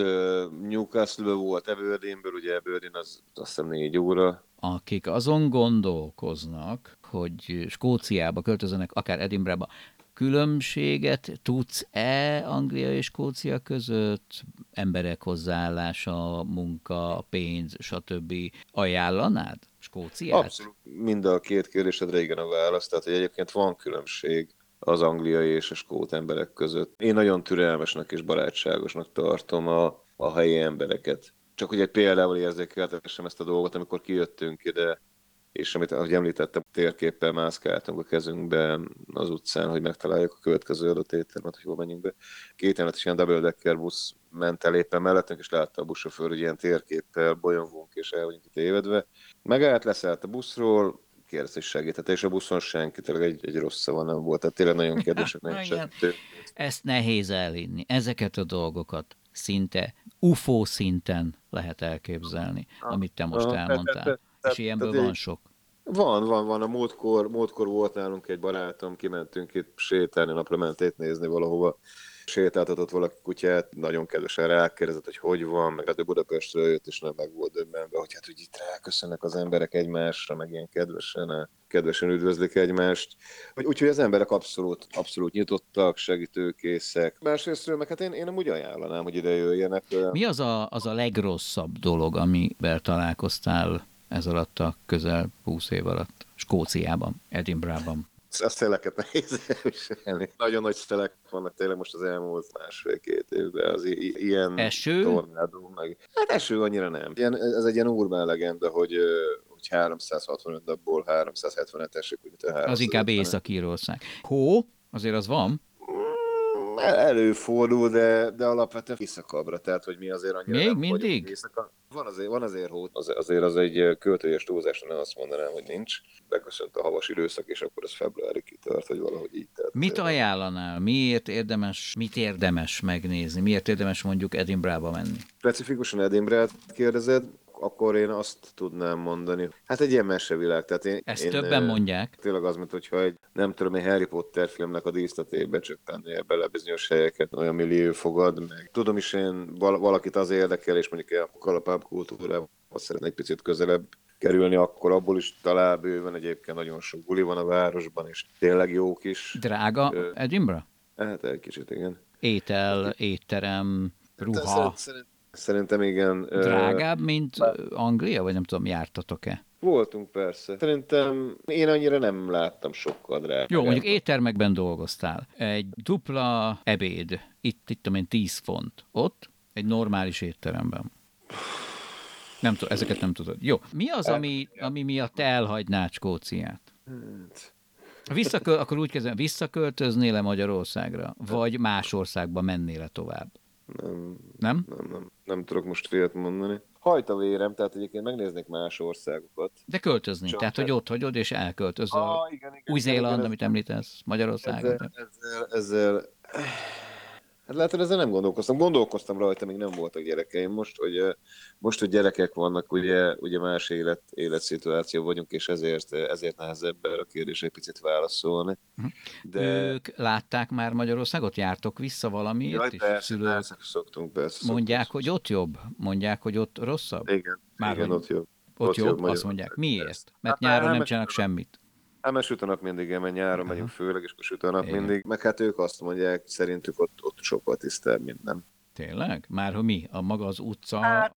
newcastle volt, Aberdeenből, ugye Aberdeen az azt hiszem négy óra. Akik azon gondolkoznak, hogy Skóciába költözenek, akár Edinburghba, különbséget tudsz-e Anglia és Skócia között? Emberek hozzáállása, munka, pénz, stb. ajánlanád Skóciát? Abszolút. Mind a két kérdésedre igen a válasz. Tehát, hogy egyébként van különbség az angliai és a skót emberek között. Én nagyon türelmesnek és barátságosnak tartom a, a helyi embereket. Csak hogy egy példával érzékeltessem ezt a dolgot, amikor kijöttünk ide, és amit, ahogy említettem, térképpel mászkáltunk a kezünkbe az utcán, hogy megtaláljuk a következő adott éttermet, hogy hol menjünk be. Két is ilyen double decker busz ment el éppen mellettünk, és látta a buszsofőr, hogy ilyen térképpel bolyongunk, és el vagyunk itt évedve. Megállt, leszállt a buszról, kérdezte, hogy segített, és a buszon senki, tényleg egy, egy rossz szava nem volt, tehát tényleg nagyon kedvesek, nagyon Ezt nehéz elhinni. Ezeket a dolgokat szinte UFO szinten lehet elképzelni, amit te most elmondtál. És ilyenből van sok. Van, van, van. A múltkor, múltkor volt nálunk egy barátom, kimentünk itt sétálni, naplementét nézni valahova. Sétáltatott valaki kutyát, nagyon kedvesen rákérdezett, hogy hogy van, meg hát ő Budapestről jött, és nem meg volt döbbenve, hogy hát hogy itt ráköszönnek az emberek egymásra, meg ilyen kedvesen, kedvesen üdvözlik egymást. Úgyhogy az emberek abszolút, abszolút nyitottak, segítőkészek. Másrésztről meg hát én, én nem úgy ajánlanám, hogy ide jöjjenek. Mi az a, az a legrosszabb dolog, amivel találkoztál ez alatt a közel 20 év alatt, Skóciában, Edinburghban. A szeleket nehéz elviselni. Nagyon nagy szelek vannak tényleg most az elmúlt másfél-két évben. Az ilyen eső? tornádó meg. Hát eső annyira nem. Ilyen, ez egy ilyen urbán legenda, hogy, hogy 365 napból 370-et esik. Az inkább Észak-Írország. Hó, azért az van, Előfordul, de, de alapvetően visszakabra, tehát hogy mi azért annyira Még mindig? Éjszaka. Van azért, van azért hó, az, azért az egy költőjes túlzás, nem azt mondanám, hogy nincs. Beköszönt a havas időszak, és akkor ez februári kitart, hogy valahogy így tart. Mit ajánlanál? Miért érdemes, mit érdemes megnézni? Miért érdemes mondjuk Edinburghba menni? Specifikusan Edinburgh kérdezed, akkor én azt tudnám mondani. Hát egy ilyen mesevilág. Tehát én, Ezt én, többen mondják. Tényleg az, mint hogyha egy, nem tudom, egy Harry Potter filmnek a díszletébe csöppennél bele bizonyos helyeket, olyan millió fogad meg. Tudom is én valakit az érdekel, és mondjuk a kalapább kultúrával szeretne egy picit közelebb kerülni, akkor abból is talál bőven egyébként nagyon sok buli van a városban, és tényleg jók is. Drága Edinburgh? Hát egy kicsit, igen. Étel, étterem, ruha. Szerint, szerint, Szerintem igen. Drágább, mint Anglia, vagy nem tudom, jártatok-e? Voltunk persze. Szerintem én annyira nem láttam sokkal drágább. Jó, mondjuk éttermekben dolgoztál. Egy dupla ebéd, itt, itt tudom én, 10 font. Ott egy normális étteremben. Nem tudom, ezeket nem tudod. Jó. Mi az, ami, ami miatt elhagynád Skóciát? Hát. Visszaköl, akkor úgy kezdem, visszaköltöznél le Magyarországra, vagy más országba mennél le tovább? Nem. Nem? Nem, nem, nem tudok most ilyet mondani. Hajt a vérem, tehát egyébként megnéznék más országokat. De költözni, Csak tehát hogy ott hagyod és elköltözöl. Ah, Új-Zéland, amit említesz, Magyarország. Ezzel, ezzel, ezzel Hát látod, ezzel nem gondolkoztam. Gondolkoztam rajta, még nem voltak gyerekeim. Most, hogy, most, hogy gyerekek vannak, ugye, ugye más élet, életszituáció vagyunk, és ezért, ezért nehezebb erre a kérdésre egy picit válaszolni. Mhm. De... Ők látták már Magyarországot? Jártok vissza valamiért Jaj, is? Persze, Szülők persze, szoktunk, persze. Mondják, szoktunk. hogy ott jobb? Mondják, hogy ott rosszabb? Igen, már igen ott jobb. Ott, ott jobb, jobb azt mondják. Miért? Mert hát, nyáron nem csinálnak semmit. Hát mert süt a nap mindig, mert nyáron megyünk főleg, és akkor süt a nap Igen. mindig. Meg hát ők azt mondják, szerintük ott, ott sokkal tisztább minden. Tényleg? Már hogy mi? A maga az utca? Hát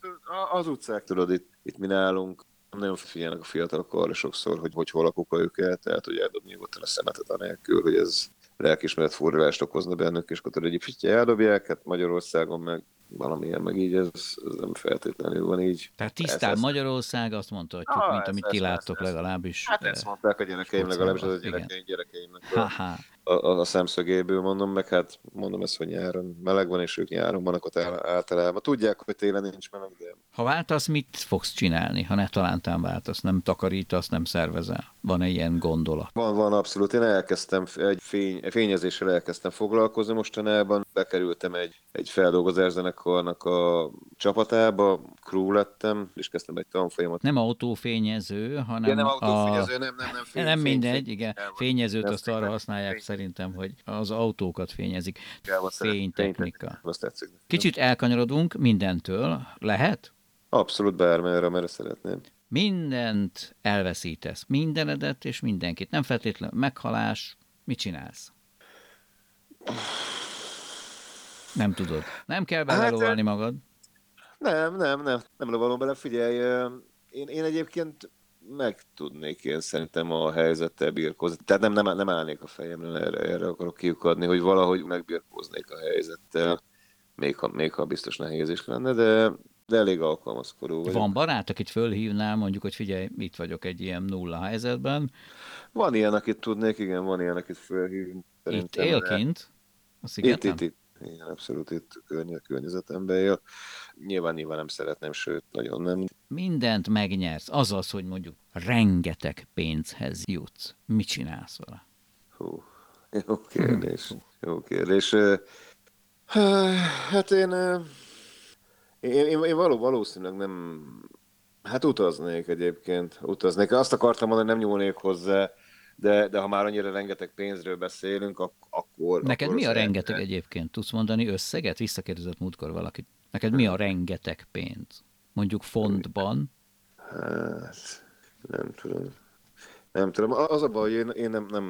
az utcák, tudod, itt, itt mi nálunk nagyon figyelnek a fiatalok arra sokszor, hogy hogy hol a őket, tehát hogy eldobni nyugodtan a szemetet anélkül, hogy ez lelkismeret forrást okozna bennük, és akkor egy fityel eldobják, hát Magyarországon meg valamilyen, meg így ez, ez nem feltétlenül van így. Tehát tisztán ezt, Magyarország, azt mondhatjuk, ah, mint amit ti láttok legalábbis. Hát ezt mondták a gyerekeim, legalábbis az a gyerekeim, gyerekeimnek a, a, a, szemszögéből mondom, meg hát mondom ezt, hogy nyáron meleg van, és ők nyáron vannak ott általában. Tudják, hogy télen nincs meleg, de... Ha váltasz, mit fogsz csinálni, ha ne talántán váltasz? Nem takarítasz, nem szervezel? Van-e ilyen gondolat? Van, van, abszolút. Én elkezdtem, egy, fény, fényezéssel elkezdtem foglalkozni mostanában. Bekerültem egy, egy feldolgozás zenekarnak a csapatába, crew lettem, és kezdtem egy tanfolyamat. Nem autófényező, hanem ja, nem autófényező, a... nem, nem, nem, fény, nem mindegy, fény, igen. Fényezőt azt arra használják fény, szerintem, hogy az autókat fényezik. Fénytechnika. Kicsit elkanyarodunk mindentől. Lehet? Abszolút bármerre, amerre szeretném. Mindent elveszítesz. Mindenedet és mindenkit. Nem feltétlenül meghalás. Mit csinálsz? Nem tudod. Nem kell Hát, belelovalni magad. Nem, nem, nem, nem lovalom bele, figyelj, én, én egyébként meg tudnék én szerintem a helyzettel birkózni. Tehát nem, nem, nem állnék a fejemre, erre, erre akarok kiukadni, hogy valahogy megbirkóznék a helyzettel, még ha, még ha biztos nehéz is lenne, de, de elég alkalmazkodó vagyok. Van barát, akit fölhívnál, mondjuk, hogy figyelj, itt vagyok egy ilyen nulla helyzetben. Van ilyen, akit tudnék, igen, van ilyen, akit felhívni. Itt szerintem, él de- kint, a Itt, itt, itt. Igen, abszolút itt körny- környezetemben él. Nyilván, nyilván nem szeretném, sőt, nagyon nem. Mindent megnyersz. Azaz, hogy mondjuk rengeteg pénzhez jutsz. Mit csinálsz vele? Hú, jó kérdés. Jó kérdés. Hát én, én, én, én való, valószínűleg nem, hát utaznék egyébként, utaznék. Azt akartam mondani, nem nyúlnék hozzá, de, de ha már annyira rengeteg pénzről beszélünk, ak- akkor... Neked akkor mi a rengeteg el- egyébként? Tudsz mondani összeget? Visszakérdezett múltkor valakit. Neked mi a rengeteg pénz? Mondjuk fontban. Hát, nem tudom. Nem tudom. Az a baj, én, én nem, nem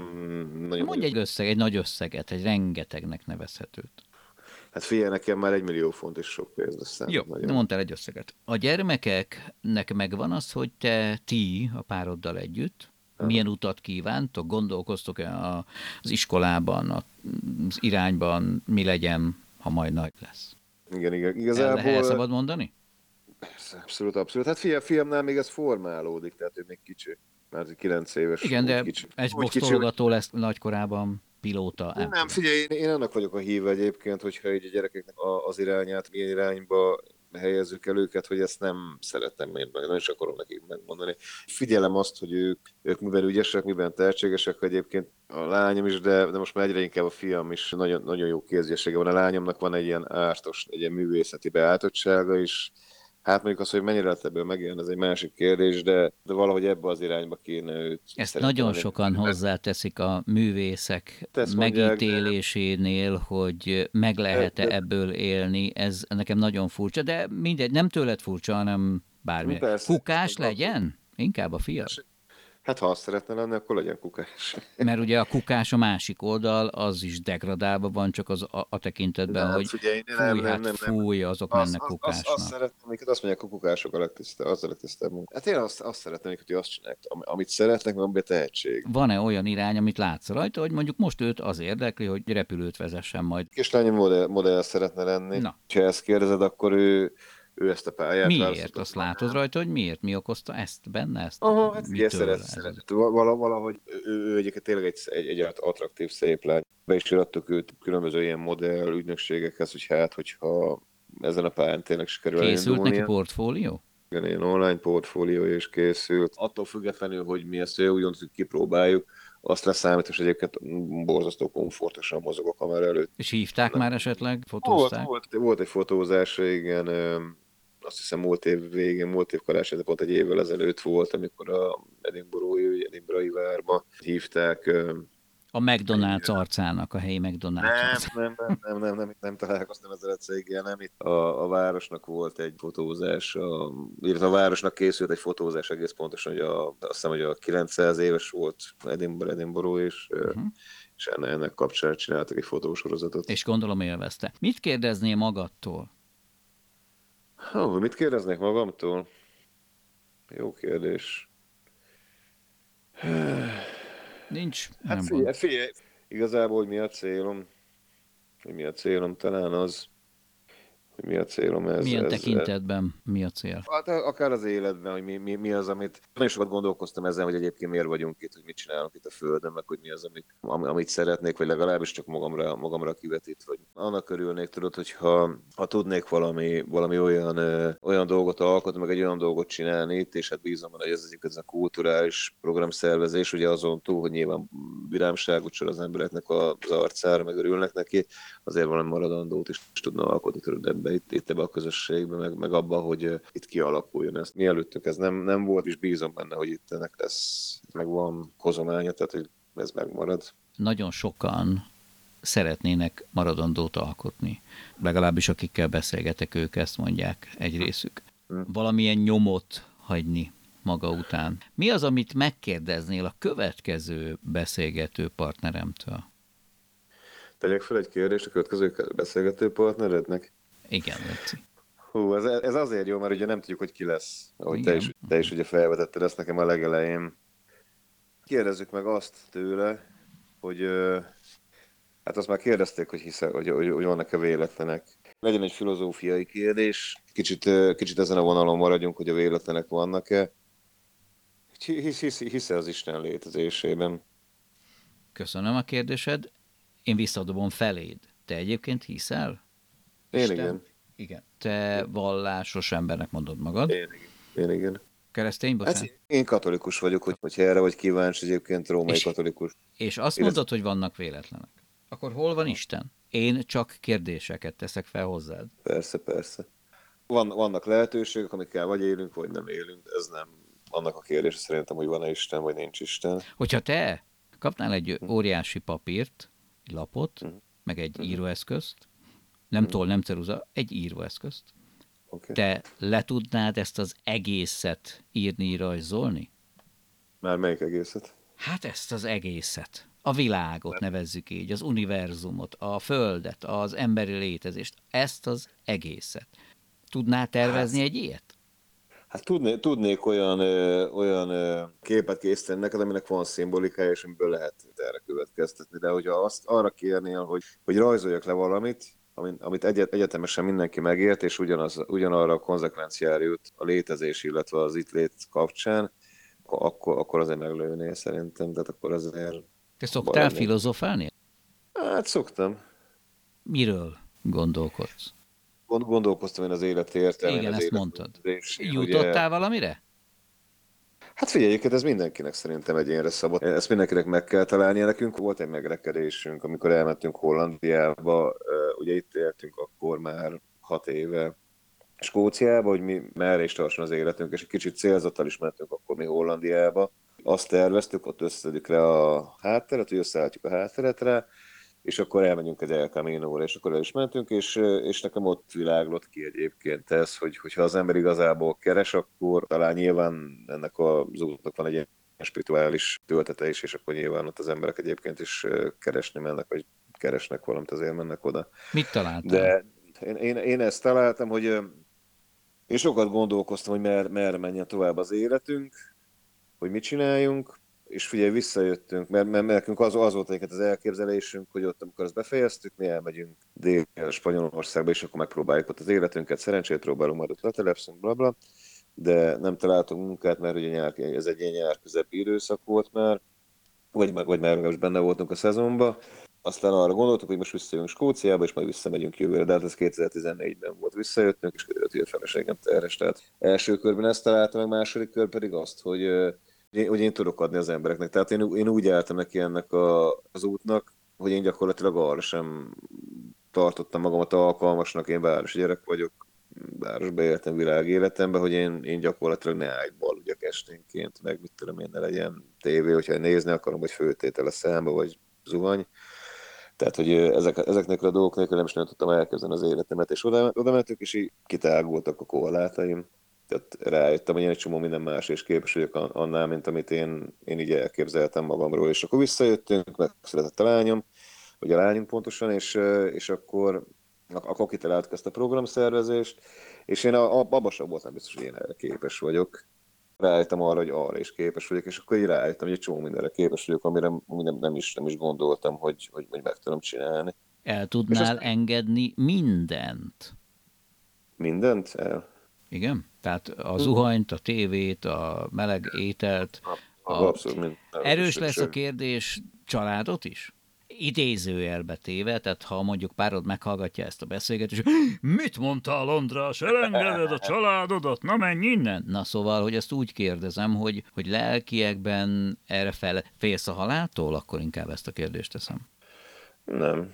nagyon... Mondj egy összeg, egy nagy összeget, egy rengetegnek nevezhetőt. Hát figyelj, nekem már egy millió font is sok pénz, számít Jó, nagyon. mondtál egy összeget. A gyermekeknek megvan az, hogy te, ti a pároddal együtt, milyen utat kívántok, gondolkoztok-e az iskolában, az irányban, mi legyen, ha majd nagy lesz? Igen, igen. El, Igazából... el szabad mondani? Abszolút, abszolút. Hát fiam, fiamnál még ez formálódik, tehát ő még kicsi. Már 9 éves. Igen, de kicsi. egy boxolgató lesz nagykorában, pilóta. Nem, Nem, figyelj, én, én annak vagyok a híve egyébként, hogyha így a gyerekeknek az irányát, milyen irányba helyezzük el őket, hogy ezt nem szeretem én meg, nem is akarom nekik megmondani. Figyelem azt, hogy ők, ők miben ügyesek, miben tehetségesek, egyébként a lányom is, de, de most már egyre inkább a fiam is nagyon, nagyon jó kézgyessége van. A lányomnak van egy ilyen ártos, egy ilyen művészeti beálltottsága is, Hát mondjuk az, hogy mennyire lehet ebből megélni, ez egy másik kérdés, de, de valahogy ebbe az irányba kéne őt. Ezt nagyon sokan hozzáteszik a művészek Ezt megítélésénél, hogy meg lehet-e De- de- ebből élni. Ez nekem nagyon furcsa, de mindegy, nem tőled furcsa, hanem bármi. Persze. Kukás legyen? Inkább a fiat. Hát ha azt szeretne lenni, akkor legyen kukás. Mert ugye a kukás a másik oldal, az is degradálva van, csak az a, a tekintetben, De hogy figyelj, nem, fúj, nem, hát nem, fúj, azok Azt, mennek azt, azt, kukásnak. azt szeretném, amiket azt mondják, a kukások a legtisztább, az a legtisztább munka. Hát én azt, azt szeretném, hogy azt csinálják, am- amit szeretnek, meg amiben tehetség. Van-e olyan irány, amit látsz rajta, hogy mondjuk most őt az érdekli, hogy repülőt vezessen majd? Kislányom modell, modell szeretne lenni. Na. Ha ezt kérdezed, akkor ő, ő ezt a pályát Miért? Azt látod rajta, hogy miért? Mi okozta ezt benne? Ezt? Aha, hát ugye szeret, szeret. Vala, valahogy ő, ő egyébként tényleg egy, egy, egy attraktív, szép lány. Be is irattuk őt különböző ilyen modell ügynökségekhez, hogy hát, hogyha ezen a pályán tényleg sikerül Készült neki portfólió? Igen, ilyen online portfólió is készült. Attól függetlenül, hogy mi ezt úgy hogy kipróbáljuk, azt leszámít, és egyébként borzasztó komfortosan mozog a kamera előtt. És hívták már esetleg? Volt, Fotózták? volt, volt egy fotózás, igen, azt hiszem múlt év végén, múlt év karácsony, de pont egy évvel ezelőtt volt, amikor a Edinburgh-i, Edinburgh-i várba hívták. A McDonald's arcának, a helyi McDonald's Nem, nem, nem, nem, nem, nem, nem találkoztam ezzel a céggel, nem itt. A, a városnak volt egy fotózás, a, illetve a városnak készült egy fotózás egész pontosan, hogy a, azt hiszem, hogy a 900 éves volt Edinburgh, Edinburgh és, uh-huh. és ennek, kapcsán csináltak egy fotósorozatot. És gondolom élvezte. Mit kérdeznél magadtól? Hú, mit kérdeznék magamtól? Jó kérdés. Nincs? Hát nem figyelj, figyelj, igazából, hogy mi a célom, hogy mi a célom, talán az, mi a célom ez. Milyen ez, tekintetben mi a cél? Hát akár az életben, hogy mi, mi, mi az, amit... Nagyon sokat gondolkoztam ezen, hogy egyébként miért vagyunk itt, hogy mit csinálunk itt a Földön, meg hogy mi az, amit, am- amit szeretnék, vagy legalábbis csak magamra, magamra kivetít, vagy annak örülnék, tudod, hogyha ha tudnék valami, valami olyan, ö, olyan dolgot alkotni, meg egy olyan dolgot csinálni itt, és hát bízom benne, hogy ez, ez a kulturális programszervezés, ugye azon túl, hogy nyilván virámságot sor az embereknek az arcára, meg örülnek neki, azért valami maradandót is tudna alkotni tudod ebbe, itt, itt ebbe a közösségbe, meg, meg abba, hogy itt kialakuljon ez. Mielőttük ez nem, nem volt, és bízom benne, hogy itt ennek lesz, meg van kozománya, tehát hogy ez megmarad. nagyon sokan szeretnének maradandót alkotni. Legalábbis akikkel beszélgetek, ők ezt mondják egy részük. Valamilyen nyomot hagyni maga után. Mi az, amit megkérdeznél a következő beszélgető partneremtől? Tegyek fel egy kérdést a következő beszélgető partnerednek? Igen, Leci. Hú, ez, ez azért jó, mert ugye nem tudjuk, hogy ki lesz. Ahogy te is, te is ugye felvetetted ezt nekem a legelején. Kérdezzük meg azt tőle, hogy hát azt már kérdezték, hogy, hisze, hogy, hogy, hogy vannak-e véletlenek. Legyen egy filozófiai kérdés, kicsit, kicsit ezen a vonalon maradjunk, hogy a véletlenek vannak-e. Hisz, hisz, hisz az Isten létezésében. Köszönöm a kérdésed. Én visszadobom feléd. Te egyébként hiszel? Én Isten? igen. Igen. Te vallásos embernek mondod magad. Én, én igen. Keresztény, bocsánat? Hát én katolikus vagyok, hogy, hogyha erre vagy kíváncsi, egyébként római És- katolikus. És azt Én mondod, hogy vannak véletlenek. Akkor hol van Isten? Én csak kérdéseket teszek fel hozzád. Persze, persze. Van, vannak lehetőségek, amikkel vagy élünk, vagy nem élünk. Ez nem annak a kérdés szerintem, hogy van-e Isten, vagy nincs Isten. Hogyha te kapnál egy óriási papírt, egy lapot, meg egy íróeszközt, nem toll, nem ceruza, egy íróeszközt, Okay. te le tudnád ezt az egészet írni, rajzolni? Már melyik egészet? Hát ezt az egészet. A világot nevezzük így, az univerzumot, a földet, az emberi létezést, ezt az egészet. Tudnál tervezni egy ilyet? Hát tudné, tudnék olyan, ö, olyan ö, képet készíteni neked, aminek van szimbolikája, és amiből lehet erre következtetni. De hogyha azt arra kérnél, hogy, hogy rajzoljak le valamit, amit, amit egyet, egyetemesen mindenki megért, és ugyanaz, ugyanarra a konzekvenciára jut a létezés, illetve az itt lét kapcsán, akkor, akkor azért meglőnél szerintem. Tehát akkor azért... Te szoktál Valami. filozofálni? Hát szoktam. Miről gondolkodsz? Gond- Gondolkoztam én az élet értelmén. Igen, az ezt élet mondtad. Jutottál valamire? Hát figyelj, egyébként ez mindenkinek szerintem egyénre szabott. Ezt mindenkinek meg kell találnia. Nekünk volt egy megrekedésünk, amikor elmentünk Hollandiába, ugye itt éltünk akkor már hat éve Skóciába, hogy mi merre is tartson az életünk, és egy kicsit célzattal is mentünk akkor mi Hollandiába. Azt terveztük, ott összedik le a hátteret, hogy összeállítjuk a hátteret rá, és akkor elmegyünk egy El Camino-ra, és akkor el is mentünk, és, és nekem ott világlott ki egyébként ez, hogy, hogyha az ember igazából keres, akkor talán nyilván ennek az útnak van egy ilyen spirituális töltete is, és akkor nyilván ott az emberek egyébként is keresni mennek, vagy keresnek valamit, azért mennek oda. Mit találtál? De én, én, én ezt találtam, hogy én sokat gondolkoztam, hogy mer, merre menjen tovább az életünk, hogy mit csináljunk, és figyelj, visszajöttünk, mert, mert nekünk az, az volt egyébként az elképzelésünk, hogy ott, amikor ezt befejeztük, mi elmegyünk Dél-Spanyolországba, és akkor megpróbáljuk ott az életünket, szerencsét próbálunk, majd ott letelepszünk, bla, bla, de nem találtunk munkát, mert ugye nyár, ez egy ilyen nyár közepi időszak volt már, vagy, vagy már legalábbis benne voltunk a szezonban. Aztán arra gondoltuk, hogy most visszajövünk Skóciába, és majd visszamegyünk jövőre, de hát ez 2014-ben volt, visszajöttünk, és kiderült, hogy a feleségem terhes. Tehát első körben ezt találtam, meg második kör pedig azt, hogy, hogy én, tudok adni az embereknek. Tehát én, én úgy álltam neki ennek a, az útnak, hogy én gyakorlatilag arra sem tartottam magamat alkalmasnak, én városi gyerek vagyok, városba éltem világ életemben, hogy én, én gyakorlatilag ne ágyba aludjak esténként, meg mit tudom én, ne legyen tévé, hogyha nézni akarom, vagy főtétel a számba, vagy zuhany. Tehát, hogy ezek, ezeknek a dolgok nélkül nem is nem tudtam elkezdeni az életemet, és oda, oda mentünk, és így kitágultak a korlátaim. Tehát rájöttem, hogy én egy csomó minden más, és képes vagyok an- annál, mint amit én, én így elképzeltem magamról. És akkor visszajöttünk, megszületett a lányom, vagy a lányunk pontosan, és, és akkor, akkor kitaláltuk ezt a programszervezést, és én a, a, sem voltam biztos, hogy én erre képes vagyok. Rájöttem arra, hogy arra is képes vagyok, és akkor így rájöttem, hogy egy csomó mindenre képes vagyok, amire ami nem, nem, is, nem is gondoltam, hogy, hogy, hogy meg tudom csinálni. El tudnál engedni mindent. Mindent el? Igen? Tehát a zuhanyt, a tévét, a meleg ételt. A... Abszolút. Erős lesz a kérdés családot is? Idézőjelbe téve, tehát ha mondjuk párod meghallgatja ezt a beszélgetést, mit mondtál András, elengeded a családodat, na menj innen! Na szóval, hogy ezt úgy kérdezem, hogy, hogy lelkiekben erre fel, félsz a haláltól, akkor inkább ezt a kérdést teszem. Nem.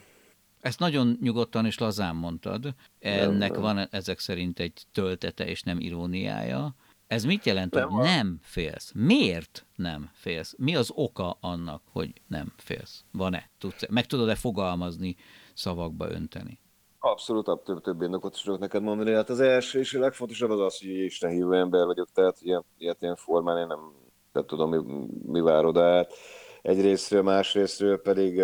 Ezt nagyon nyugodtan és lazán mondtad. Ennek nem. van ezek szerint egy töltete és nem iróniája. Ez mit jelent, Nem hogy nem félsz? Miért nem félsz? Mi az oka annak, hogy nem félsz? Van-e? Tudsz, meg tudod-e fogalmazni, szavakba önteni? Abszolút ab- több, több indokot is tudok neked mondani. Hát az első és a legfontosabb az az, hogy Isten hívő ember vagyok, tehát ilyen, ilyet ilyen formán én nem, nem tudom, mi, mi vár oda át. Egyrésztről, másrésztről pedig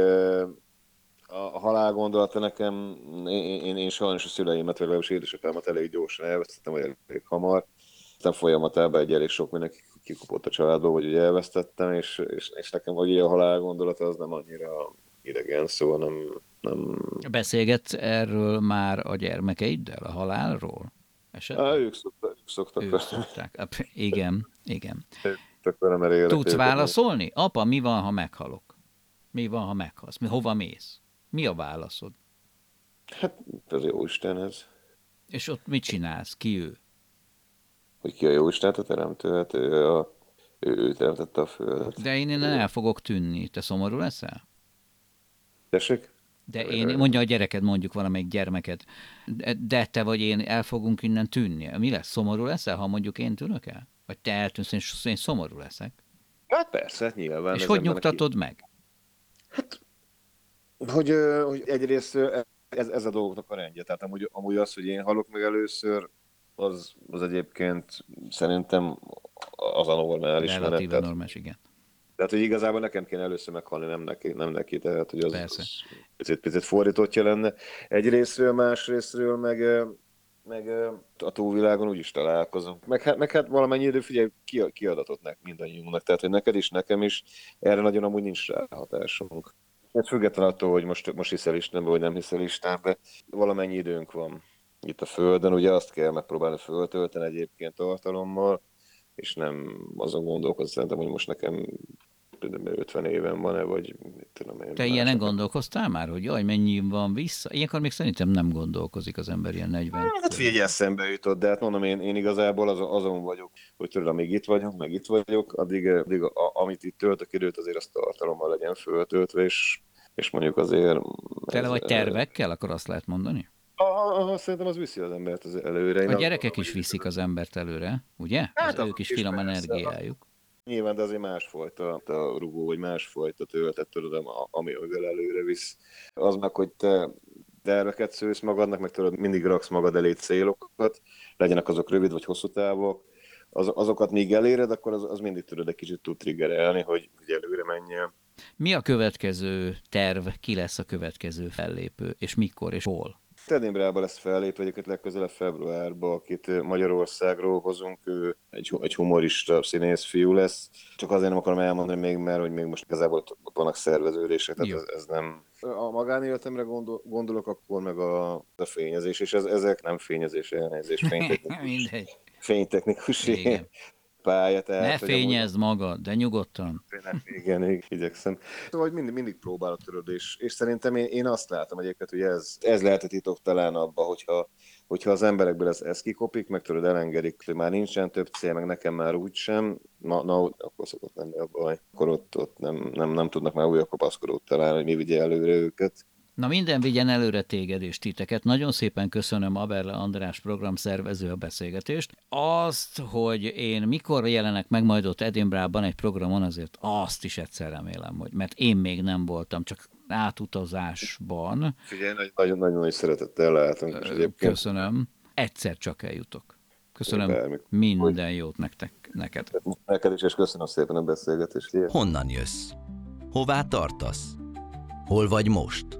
a halál gondolata nekem, én, én, én sajnos a szüleimet, vagy legalábbis édesapámat elég gyorsan elvesztettem, vagy elég hamar. Aztán folyamatában egy elég sok mindenki kikopott a családból, vagy ugye elvesztettem, és, és, és nekem hogy a halál gondolata az nem annyira idegen, szóval nem, nem, Beszélgetsz erről már a gyermekeiddel, a halálról? Esetleg? Á, ők szoktak, ők szoktak, Ők ők szokták. Ap, Igen, igen. élek Tudsz válaszolni? Apa, mi van, ha meghalok? Mi van, ha meghalsz? Mi, hova mész? Mi a válaszod? Hát az jó Istenhez. És ott mit csinálsz? Ki ő? Hogy ki a jó Isten, a teremtő, hát ő, a, ő, ő teremtette a földet. De én innen el fogok tűnni. Te szomorú leszel? Tessék? De én, mondja a gyereked, mondjuk valamelyik gyermeked, de- te vagy én el fogunk innen tűnni. Mi lesz? Szomorú leszel, ha mondjuk én tűnök el? Vagy te eltűnsz, és én szomorú leszek? Hát persze, hát nyilván. és hogy nyugtatod meg? Így, hogy, hogy egyrészt ez, ez a dolgoknak a rendje. Tehát amúgy, amúgy az, hogy én halok meg először, az, az egyébként szerintem az a normális menet. Relatíve Tehát, normális, igen. tehát, hogy igazából nekem kéne először meghalni, nem neki, nem neki tehát hogy az, Persze. az picit, picit fordítottja lenne. Egyrésztről, másrésztről meg, ö, meg ö, a túlvilágon úgy is találkozunk. Meg, hát- meg hát valamennyi idő, figyelj, ki, kiadatott mindannyiunknak, tehát hogy neked is, nekem is, erre nagyon amúgy nincs ráhatásunk. Ez független attól, hogy most, most hiszel Istenbe, vagy nem hiszel Istenbe, valamennyi időnk van itt a Földön, ugye azt kell megpróbálni föltölteni egyébként tartalommal, és nem azon gondolkozni szerintem, hogy most nekem például 50 éven van-e, vagy tudom én. Te ilyenen gondolkoztál már, hogy jaj, mennyi van vissza? Ilyenkor még szerintem nem gondolkozik az ember ilyen 40. Hát figyelj, eszembe jutott, de hát mondom, én, én igazából azon, azon vagyok, hogy tudod, amíg itt vagyok, meg itt vagyok, addig, addig a, amit itt töltök időt, azért azt tartalommal legyen föltöltve, és, és mondjuk azért... Tele vagy tervekkel, akkor azt lehet mondani? Aha, szerintem az viszi az embert az előre. Én A gyerekek is viszik az embert előre, ugye? Hát Hát azok ők is finom energiájuk. Nyilván, de azért másfajta a rugó, vagy másfajta töltet, tudod, ami amivel előre visz. Az meg, hogy te terveket szősz magadnak, meg tudod, mindig raksz magad elé célokat, legyenek azok rövid vagy hosszú távok, az, azokat még eléred, akkor az, az mindig tudod egy kicsit tud triggerelni, hogy, hogy előre menjél. Mi a következő terv, ki lesz a következő fellépő, és mikor, és hol? Imbrában lesz fellépve egyébként legközelebb februárban, akit Magyarországról hozunk, ő egy, egy humorista színész fiú lesz. Csak azért nem akarom elmondani még, mert hogy még most igazából ott vannak szerveződések, tehát Jó. ez, ez, nem... A magánéletemre gondol, gondolok, akkor meg a, a fényezés, és ez, ezek nem fényezés, elnézés, fénytechnikus, Mindegy. fénytechnikus Igen. Pálya. Tehát, Ne hogy amúgy- fényezd magad, de nyugodtan. igen, igen, igyekszem. Szóval hogy mindig, mindig próbálok tudod, és, és szerintem én, én azt látom egyébként, hogy ez, ez lehet a titok talán abba, hogyha, hogyha az emberekből ez, ez kikopik, meg tudod, elengedik, hogy már nincsen több cél, meg nekem már úgy sem, na, na akkor szokott lenni a baj. Akkor ott, ott nem, nem, nem tudnak már újabb kapaszkodót találni, hogy mi vigye előre őket. Na minden vigyen előre téged és titeket. Nagyon szépen köszönöm Aberle András program szervező a beszélgetést. Azt, hogy én mikor jelenek meg majd ott Edinburghban egy programon, azért azt is egyszer remélem, hogy mert én még nem voltam, csak átutazásban. Figyelj, nagy- nagyon, nagyon nagy szeretettel látunk, és egyébként Köszönöm. Egyszer csak eljutok. Köszönöm minden jót nektek, neked. neked is, és köszönöm szépen a beszélgetést. Honnan jössz? Hová tartasz? Hol vagy most?